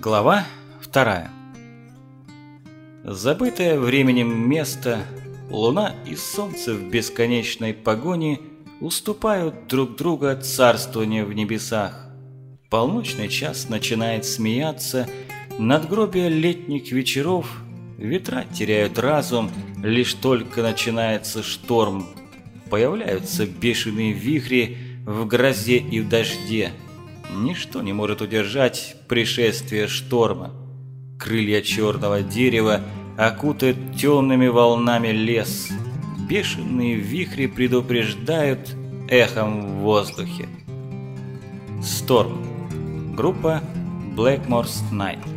Глава вторая. Забытое временем место, луна и солнце в бесконечной погоне уступают друг друга царствование в небесах. Полночный час начинает смеяться, надгробия летних вечеров, ветра теряют разум, лишь только начинается шторм. Появляются бешеные вихри в грозе и в дожде – Ничто не может удержать пришествие шторма. Крылья черного дерева окутают темными волнами лес. Бешеные вихри предупреждают эхом в воздухе. Сторм. Группа Blackmore's Night.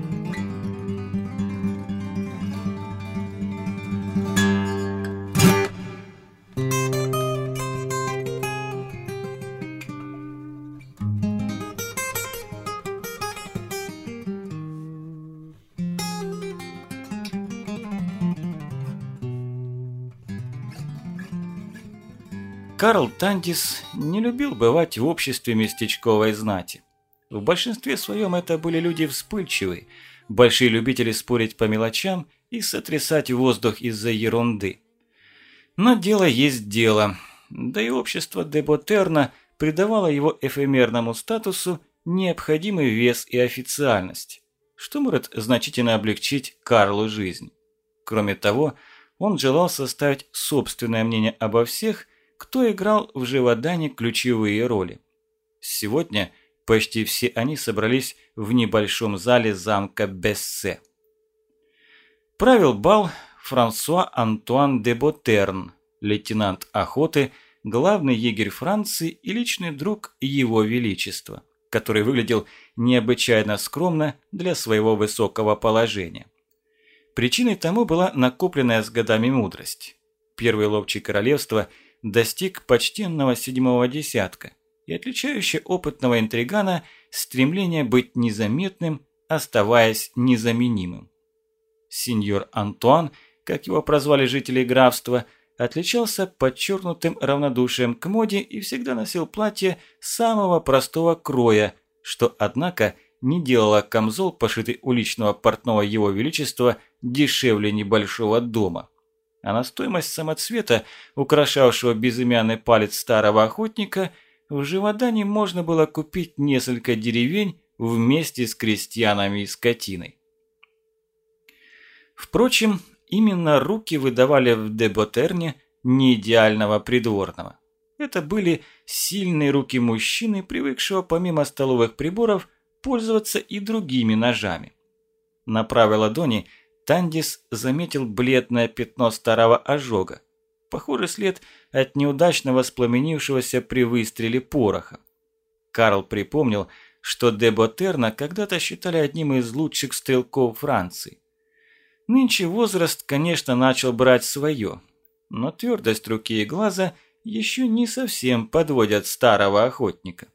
Карл Тандис не любил бывать в обществе местечковой знати. В большинстве своем это были люди вспыльчивые, большие любители спорить по мелочам и сотрясать воздух из-за ерунды. Но дело есть дело, да и общество Деботерна придавало его эфемерному статусу необходимый вес и официальность, что может значительно облегчить Карлу жизнь. Кроме того, он желал составить собственное мнение обо всех – кто играл в Живодане ключевые роли. Сегодня почти все они собрались в небольшом зале замка Бессе. Правил бал Франсуа Антуан де Ботерн, лейтенант охоты, главный егерь Франции и личный друг Его Величества, который выглядел необычайно скромно для своего высокого положения. Причиной тому была накопленная с годами мудрость. Первый ловчий королевства – достиг почтенного седьмого десятка и отличающий опытного интригана стремление быть незаметным, оставаясь незаменимым. Сеньор Антуан, как его прозвали жители графства, отличался подчеркнутым равнодушием к моде и всегда носил платье самого простого кроя, что, однако, не делало камзол, пошитый у личного портного его величества, дешевле небольшого дома а на стоимость самоцвета, украшавшего безымянный палец старого охотника, в Живодане можно было купить несколько деревень вместе с крестьянами и скотиной. Впрочем, именно руки выдавали в Деботерне неидеального придворного. Это были сильные руки мужчины, привыкшего помимо столовых приборов пользоваться и другими ножами. На правой ладони – Тандис заметил бледное пятно старого ожога. Похожий след от неудачно воспламенившегося при выстреле пороха. Карл припомнил, что Деботерна когда-то считали одним из лучших стрелков Франции. Нынче возраст, конечно, начал брать свое, но твердость руки и глаза еще не совсем подводят старого охотника.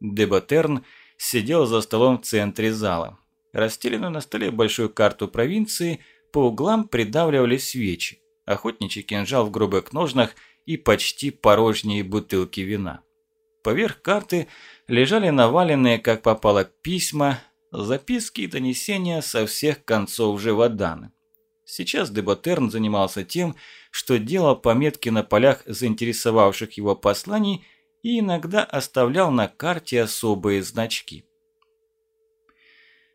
Деботерн сидел за столом в центре зала расстеленную на столе большую карту провинции, по углам придавливали свечи, охотничий кинжал в грубых ножнах и почти порожние бутылки вина. Поверх карты лежали наваленные, как попало, письма, записки и донесения со всех концов Живодана. Сейчас Деботерн занимался тем, что делал пометки на полях заинтересовавших его посланий и иногда оставлял на карте особые значки.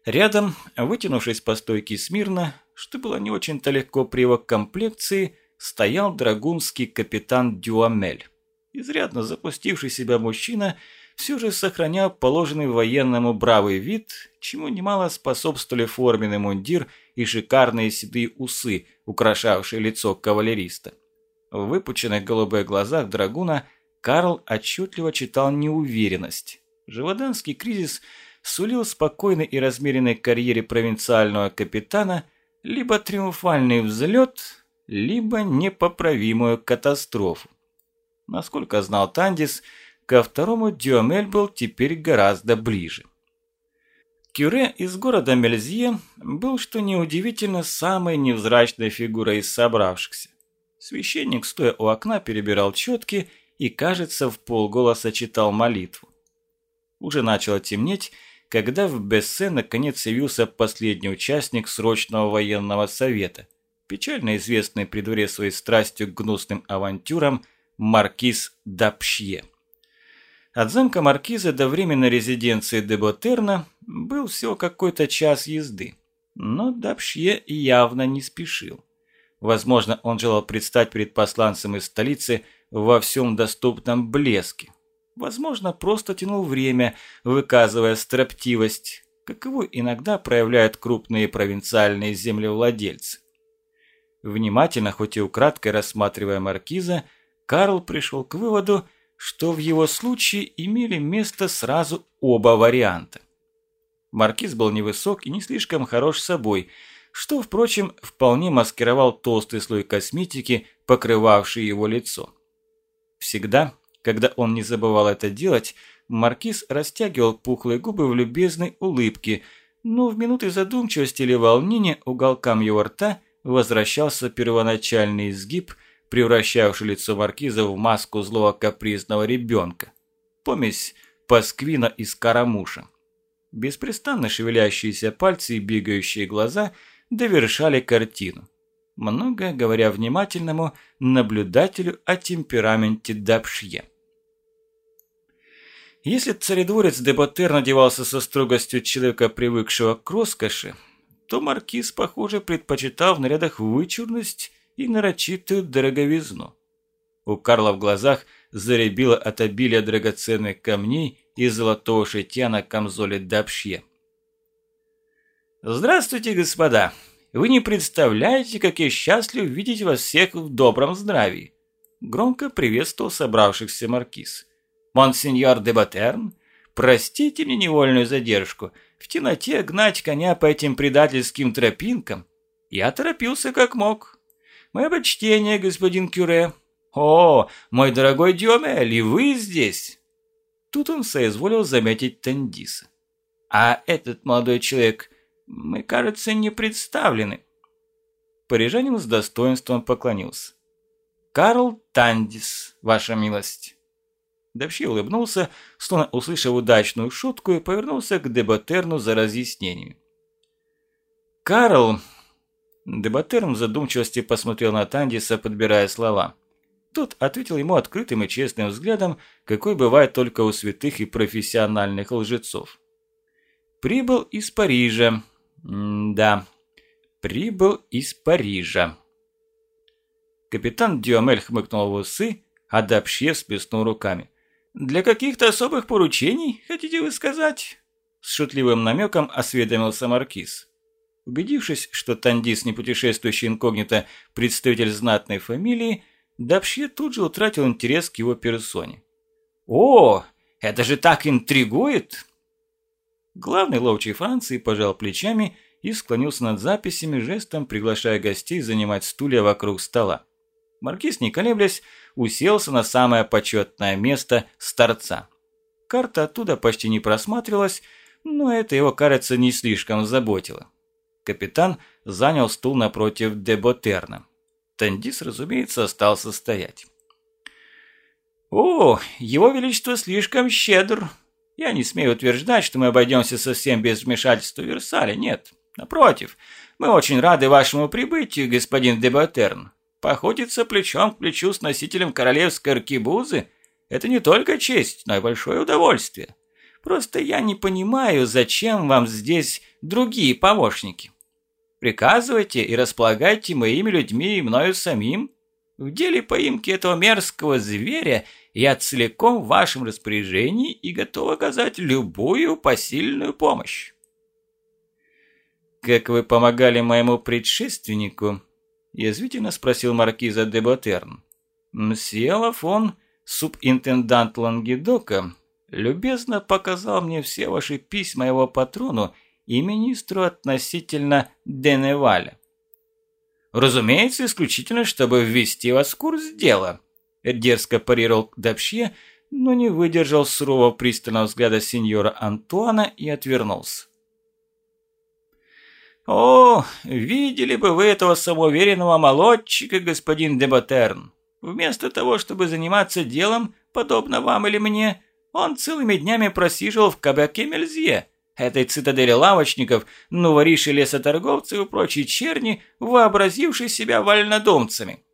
Рядом, вытянувшись по стойке смирно, что было не очень-то легко при его комплекции, стоял драгунский капитан Дюамель. Изрядно запустивший себя мужчина все же сохранял положенный военному бравый вид, чему немало способствовали форменный мундир и шикарные седые усы, украшавшие лицо кавалериста. В выпученных голубых глазах драгуна Карл отчетливо читал неуверенность. Живоданский кризис – сулил спокойной и размеренной карьере провинциального капитана либо триумфальный взлет, либо непоправимую катастрофу. Насколько знал Тандис, ко второму Дюамель был теперь гораздо ближе. Кюре из города Мельзье был, что неудивительно, самой невзрачной фигурой из собравшихся. Священник, стоя у окна, перебирал четки и, кажется, в полголоса читал молитву. Уже начало темнеть, когда в Бессе наконец явился последний участник срочного военного совета, печально известный при дворе своей страстью к гнусным авантюрам маркиз Дапшье. От замка маркиза до временной резиденции Деботерна был всего какой-то час езды, но Дапшье явно не спешил. Возможно, он желал предстать перед посланцем из столицы во всем доступном блеске, Возможно, просто тянул время, выказывая строптивость, каковую иногда проявляют крупные провинциальные землевладельцы. Внимательно, хоть и украдкой рассматривая маркиза, Карл пришел к выводу, что в его случае имели место сразу оба варианта. Маркиз был невысок и не слишком хорош собой, что, впрочем, вполне маскировал толстый слой косметики, покрывавший его лицо. Всегда, когда он не забывал это делать, Маркиз растягивал пухлые губы в любезной улыбке, но в минуты задумчивости или волнения уголкам его рта возвращался первоначальный изгиб, превращавший лицо Маркиза в маску злого капризного ребенка. Помесь пасквина из карамуша. Беспрестанно шевелящиеся пальцы и бегающие глаза довершали картину многое говоря внимательному наблюдателю о темпераменте Дапшье. Если царедворец Деботер надевался со строгостью человека, привыкшего к роскоши, то маркиз, похоже, предпочитал в нарядах вычурность и нарочитую дороговизну. У Карла в глазах заребило от обилия драгоценных камней и золотого шитья на камзоле Дапшье. «Здравствуйте, господа! Вы не представляете, как я счастлив видеть вас всех в добром здравии!» Громко приветствовал собравшихся маркиз. «Монсеньор де Батерн, простите мне невольную задержку. В темноте гнать коня по этим предательским тропинкам. Я торопился как мог. Мое почтение, господин Кюре. О, мой дорогой Дюмель, и вы здесь!» Тут он соизволил заметить Тандиса. «А этот молодой человек, мы, кажется, не представлены». Парижанин с достоинством поклонился. «Карл Тандис, ваша милость». Давщи улыбнулся, словно услышав удачную шутку, и повернулся к Дебатерну за разъяснениями. «Карл!» Дебатерн в задумчивости посмотрел на Тандиса, подбирая слова. Тот ответил ему открытым и честным взглядом, какой бывает только у святых и профессиональных лжецов. «Прибыл из Парижа». М «Да, прибыл из Парижа». Капитан Дюамель хмыкнул в усы, а Дапшье всплеснул руками. «Для каких-то особых поручений, хотите вы сказать?» С шутливым намеком осведомился Маркиз. Убедившись, что Тандис, не путешествующий инкогнито, представитель знатной фамилии, Дапшье тут же утратил интерес к его персоне. «О, это же так интригует!» Главный ловчий Франции пожал плечами и склонился над записями, жестом приглашая гостей занимать стулья вокруг стола. Маркиз, не колеблясь, уселся на самое почетное место с торца. Карта оттуда почти не просматривалась, но это его, кажется, не слишком заботило. Капитан занял стул напротив Деботерна. Тандис, разумеется, остался стоять. «О, его величество слишком щедр. Я не смею утверждать, что мы обойдемся совсем без вмешательства Версаля, нет. Напротив, мы очень рады вашему прибытию, господин Деботерн. Походиться плечом к плечу с носителем королевской аркибузы – это не только честь, но и большое удовольствие. Просто я не понимаю, зачем вам здесь другие помощники. Приказывайте и располагайте моими людьми и мною самим. В деле поимки этого мерзкого зверя я целиком в вашем распоряжении и готов оказать любую посильную помощь. Как вы помогали моему предшественнику, – язвительно спросил маркиза де Ботерн. «Мсье Лафон, субинтендант Лангедока, любезно показал мне все ваши письма его патрону и министру относительно Деневаля. Разумеется, исключительно, чтобы ввести вас в курс дела», – дерзко парировал Дапшье, но не выдержал сурового пристального взгляда сеньора Антуана и отвернулся. «О, видели бы вы этого самоуверенного молодчика, господин Деботерн. Вместо того, чтобы заниматься делом, подобно вам или мне, он целыми днями просиживал в кабаке Мельзье, Этой цитадели лавочников, ну вориши лесоторговцы и прочие черни, вообразившие себя вольнодумцами.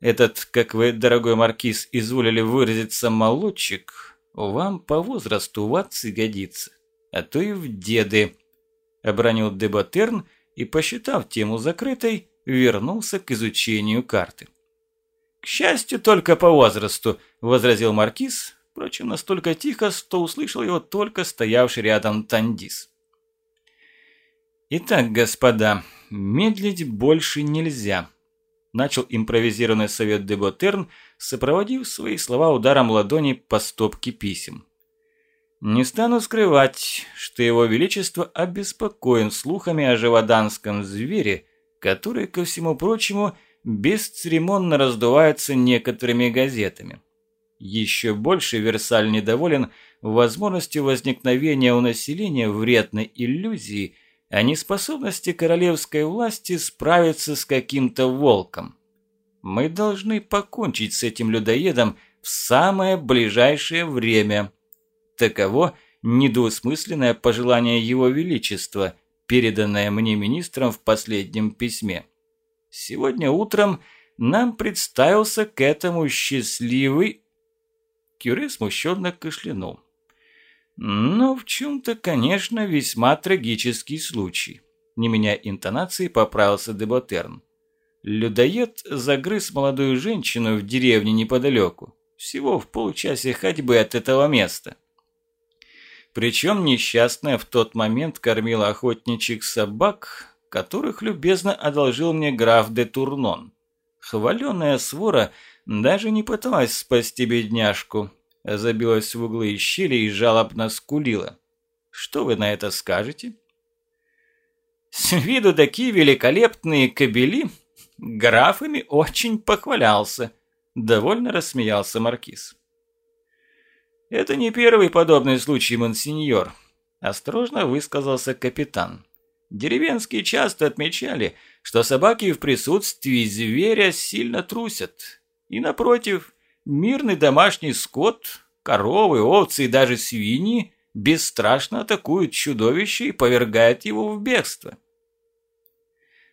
Этот, как вы, дорогой маркиз, изволили выразиться молодчик, вам по возрасту в отцы годится, а то и в деды, обронил Дебатерн и, посчитав тему закрытой, вернулся к изучению карты. «К счастью, только по возрасту», – возразил маркиз, впрочем, настолько тихо, что услышал его только стоявший рядом Тандис. «Итак, господа, медлить больше нельзя», начал импровизированный совет де Ботерн, сопроводив свои слова ударом ладони по стопке писем. Не стану скрывать, что его величество обеспокоен слухами о живоданском звере, который, ко всему прочему, бесцеремонно раздувается некоторыми газетами. Еще больше Версаль недоволен возможностью возникновения у населения вредной иллюзии – о неспособности королевской власти справиться с каким-то волком. Мы должны покончить с этим людоедом в самое ближайшее время. Таково недвусмысленное пожелание Его Величества, переданное мне министром в последнем письме. Сегодня утром нам представился к этому счастливый... Кюре смущенно кашлянул. Но в чем-то, конечно, весьма трагический случай. Не меняя интонации, поправился Деботерн. Людоед загрыз молодую женщину в деревне неподалеку. Всего в полчасе ходьбы от этого места. Причем несчастная в тот момент кормила охотничьих собак, которых любезно одолжил мне граф де Турнон. Хваленая свора даже не пыталась спасти бедняжку, забилась в углы и щели и жалобно скулила. Что вы на это скажете? С виду такие великолепные кобели, графами очень похвалялся, довольно рассмеялся маркиз. Это не первый подобный случай, монсеньор, осторожно высказался капитан. Деревенские часто отмечали, что собаки в присутствии зверя сильно трусят. И напротив, Мирный домашний скот, коровы, овцы и даже свиньи бесстрашно атакуют чудовище и повергают его в бегство.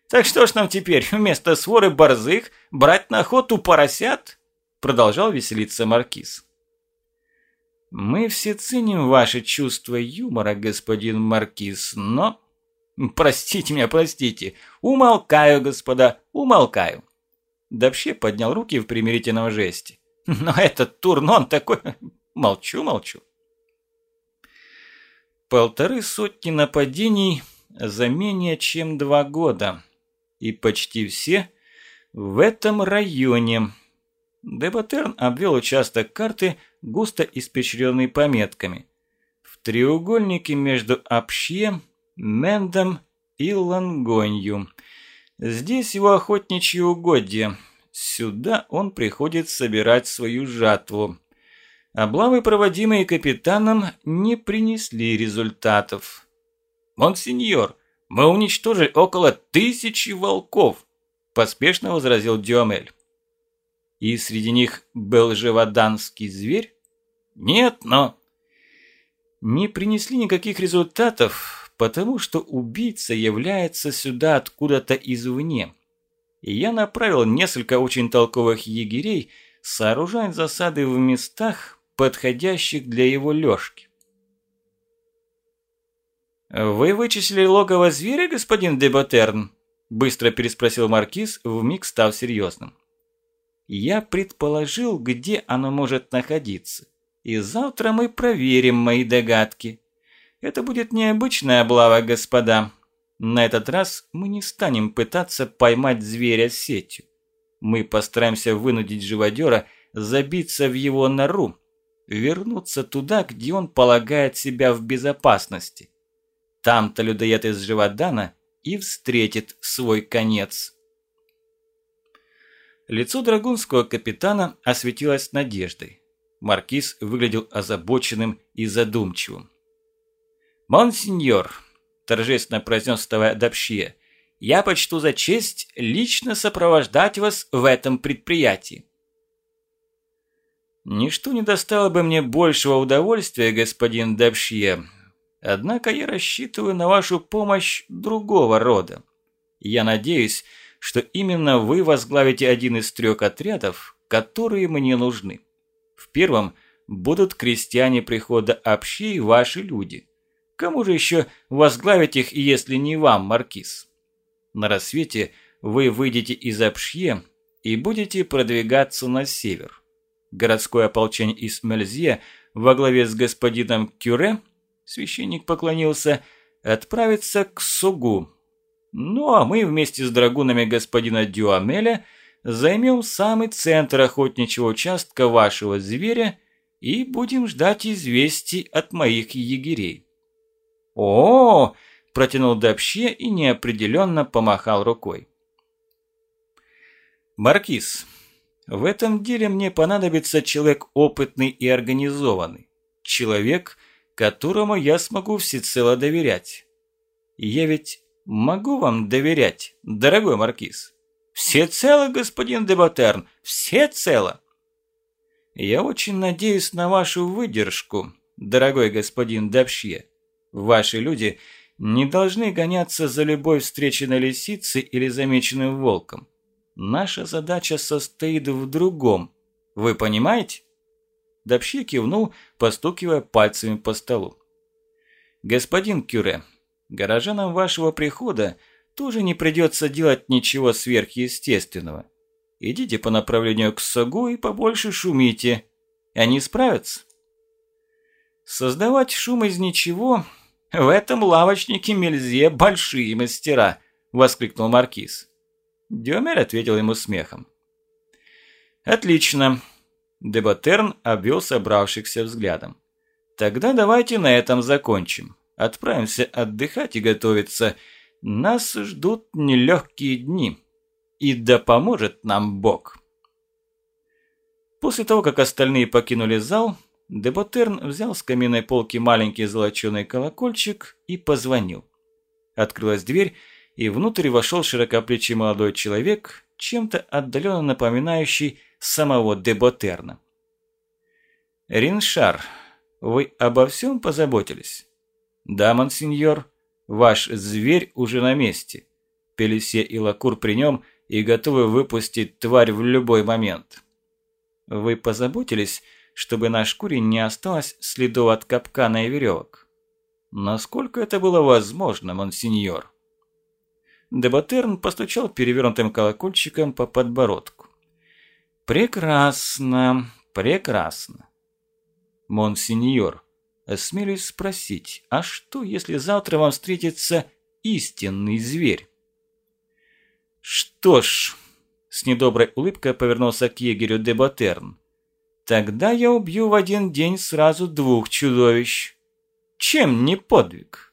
«Так что ж нам теперь, вместо своры борзых, брать на охоту поросят?» Продолжал веселиться Маркиз. «Мы все ценим ваше чувство юмора, господин Маркиз, но...» «Простите меня, простите. Умолкаю, господа, умолкаю». Давще поднял руки в примирительном жесте. Но этот Турнон такой... Молчу, молчу. Полторы сотни нападений за менее чем два года. И почти все в этом районе. Дебатерн обвел участок карты, густо испещренный пометками. В треугольнике между Апшье, Мендом и Лангонью. Здесь его охотничьи угодья – Сюда он приходит собирать свою жатву. Облавы, проводимые капитаном, не принесли результатов. «Монсеньор, мы уничтожили около тысячи волков», – поспешно возразил Дюамель. «И среди них был живоданский зверь?» «Нет, но...» «Не принесли никаких результатов, потому что убийца является сюда откуда-то извне» и я направил несколько очень толковых егерей сооружать засады в местах, подходящих для его лёжки. «Вы вычислили логово зверя, господин Дебатерн?» – быстро переспросил Маркиз, вмиг став серьезным. «Я предположил, где оно может находиться, и завтра мы проверим мои догадки. Это будет необычная облава, господа». На этот раз мы не станем пытаться поймать зверя сетью. Мы постараемся вынудить живодера забиться в его нору, вернуться туда, где он полагает себя в безопасности. Там-то людоед из Живодана и встретит свой конец. Лицо драгунского капитана осветилось надеждой. Маркиз выглядел озабоченным и задумчивым. «Монсеньор», торжественно произнес вставая Дапшье, «я почту за честь лично сопровождать вас в этом предприятии». Ничто не достало бы мне большего удовольствия, господин Дабшье. Однако я рассчитываю на вашу помощь другого рода. Я надеюсь, что именно вы возглавите один из трех отрядов, которые мне нужны. В первом будут крестьяне прихода общей ваши люди. Кому же еще возглавить их, если не вам, Маркиз? На рассвете вы выйдете из Апшье и будете продвигаться на север. Городское ополчение из Мельзье во главе с господином Кюре, священник поклонился, отправится к Сугу. Ну а мы вместе с драгунами господина Дюамеля займем самый центр охотничьего участка вашего зверя и будем ждать известий от моих егерей. О, -о, -о протянул Дабще и неопределенно помахал рукой. Маркиз, в этом деле мне понадобится человек опытный и организованный. Человек, которому я смогу всецело доверять. Я ведь могу вам доверять, дорогой Маркиз? Всецело, господин Дебатерн, всецело. Я очень надеюсь на вашу выдержку, дорогой господин Дабшье. Ваши люди не должны гоняться за любой встреченной лисицей или замеченным волком. Наша задача состоит в другом. Вы понимаете?» Добщи кивнул, постукивая пальцами по столу. «Господин Кюре, горожанам вашего прихода тоже не придется делать ничего сверхъестественного. Идите по направлению к Сагу и побольше шумите. Они справятся?» «Создавать шум из ничего – в этом лавочнике Мельзе большие мастера!» – воскликнул Маркиз. Дюмер ответил ему смехом. «Отлично!» Дебатерн обвел собравшихся взглядом. «Тогда давайте на этом закончим. Отправимся отдыхать и готовиться. Нас ждут нелегкие дни. И да поможет нам Бог!» После того, как остальные покинули зал, Деботерн взял с каминной полки маленький золоченый колокольчик и позвонил. Открылась дверь, и внутрь вошел широкоплечий молодой человек, чем-то отдаленно напоминающий самого Деботерна. «Риншар, вы обо всем позаботились?» «Да, монсеньор, ваш зверь уже на месте. Пелесе и Лакур при нем и готовы выпустить тварь в любой момент. Вы позаботились, чтобы на шкуре не осталось следов от капкана и веревок?» «Насколько это было возможно, монсеньор?» Дебатерн постучал перевернутым колокольчиком по подбородку. «Прекрасно, прекрасно. Монсеньор, осмелюсь спросить, а что, если завтра вам встретится истинный зверь?» «Что ж...» – с недоброй улыбкой повернулся к егерю Дебатерн. «Тогда я убью в один день сразу двух чудовищ. Чем не подвиг?»